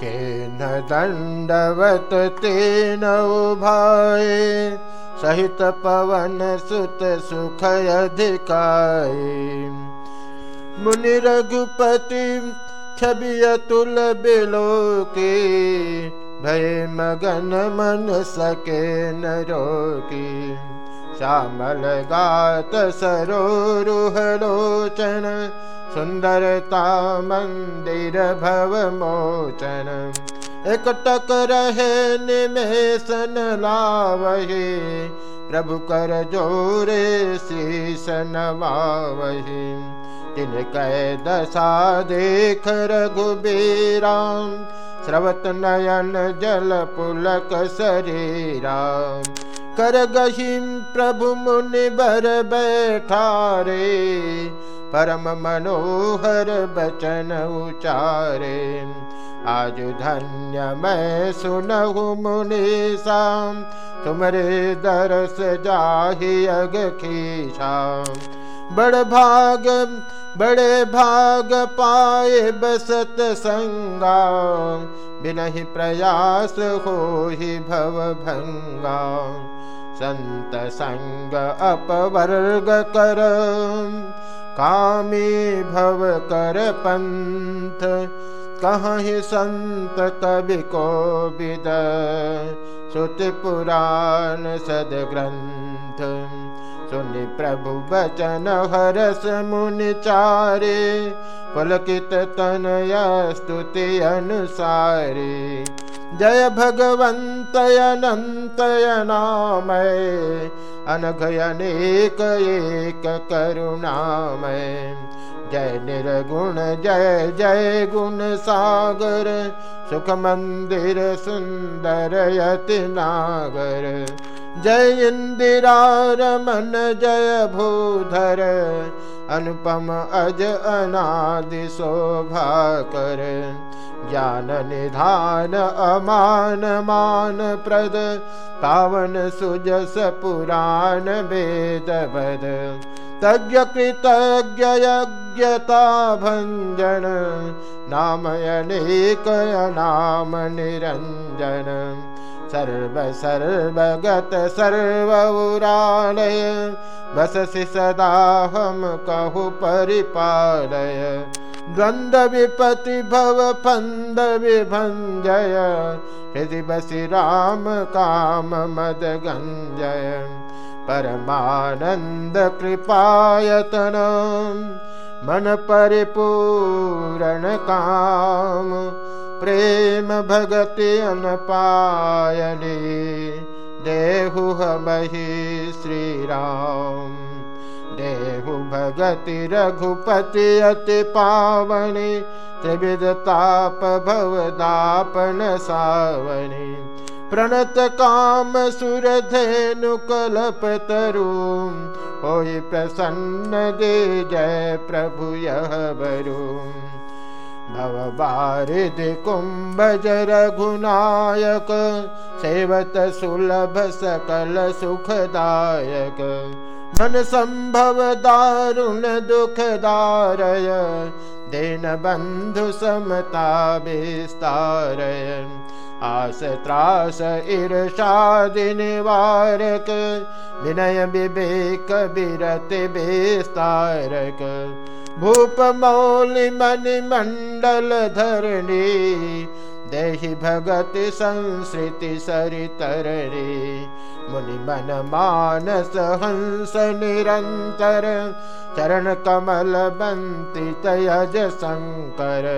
केन दण्डवत तेन उभाय सहित पवन सुत सुख अधिकाय मुनि रघुपति छवि अतुल बिलो के भय मगन मन सके न रोकी। श्यामल गात सरोरुहलोचन सुन्दरता मंदिर भव मोचन एकटक रहे निमेशन लावहि, प्रभु कर जोरे शीश नवावहि तिन कै दशा देख रघुबीराम स्रवत नयन जल पुलक शरीरा कर गहिम प्रभु मुनि बर बैठा रे परम मनोहर बचन उचारे। आज धन्य मैं सुनहु मुनि शाम तुमरे दरस जाहि अग खीसा। बड़ भाग, बड़े भाग पाए बसत संगा, बिनहि प्रयास हो ही भव भंगा। संत संग अपवर्ग कर कामी भव कर पंथ कहीं संत कवि को विद। श्रुति पुराण सदग्रंथ सुनि प्रभु बचन हरस मुनि चारे। पुलकित तनय स्तुति अनुसारे जय भगवन्त अनन्तय नामय अनघय अनेक एक करुणामय जय निर्गुण जय जय गुण सागर सुख मंदिर सुंदर यति नागर जय इंदिरा रमन जय भूधर अनुपम अज अनादि शोभा कर। ज्ञान निधान, अमान मान प्रद। पावन सुजस पुराण वेद बद तज्ञ कृतज्ञ यज्ञता भञ्जन नामयनेक नाम निरञ्जन सर्व सर्वगत सर्वरालय बससि सदा कहु परिपालय। द्वन्द्व विपति भव फन्द विभञ्जय हृदि बसि राम काम मद गञ्जय परमानन्द कृपायतन मन परिपूरण काम प्रेम भगति अनपायने। देहु हमहि श्रीराम। देहु भगति रघुपति अति पावनि। त्रिविधताप भवदापन सावनि। प्रणत काम सुर धेनु कलप तरु। होई प्रसन्न दे जय प्रभु यह बरू भव बारिद कुंभज रघुनायक, सेवत सुलभ सकल सुखदायक। मन संभव दारुण दुखदारय, देन बंधु समता विस्तारय। आस त्रास ईर्षादि निवारक, विनय विवेक विरत विस्तारक। भूप मौलि मणि मण्डल धरणी देहि भगति संस्कृति सरितरणी मुनि मन मानस हंस निरन्तर चरण कमल बन्ति तयज शङ्कर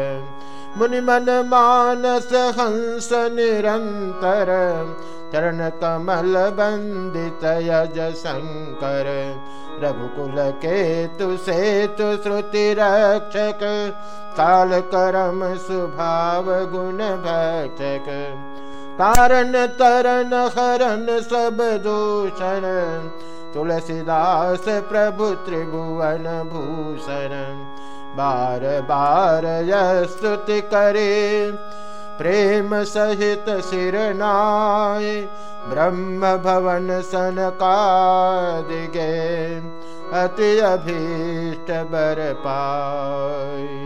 मुनि मन मानस हंस निरन्तर चरण कमल बंदित यज शंकर रघुकुल केतु सेतु श्रुति रक्षक काल करम स्वभाव गुण भक्षक कारण तरन हरन सब दूषण तुलसीदास प्रभु त्रिभुवन भूषण बार बार यस्तुति करे। प्रेम सहित सिरनाय ब्रह्म भवन सनकादिगे अति अभीष्ट बर पाय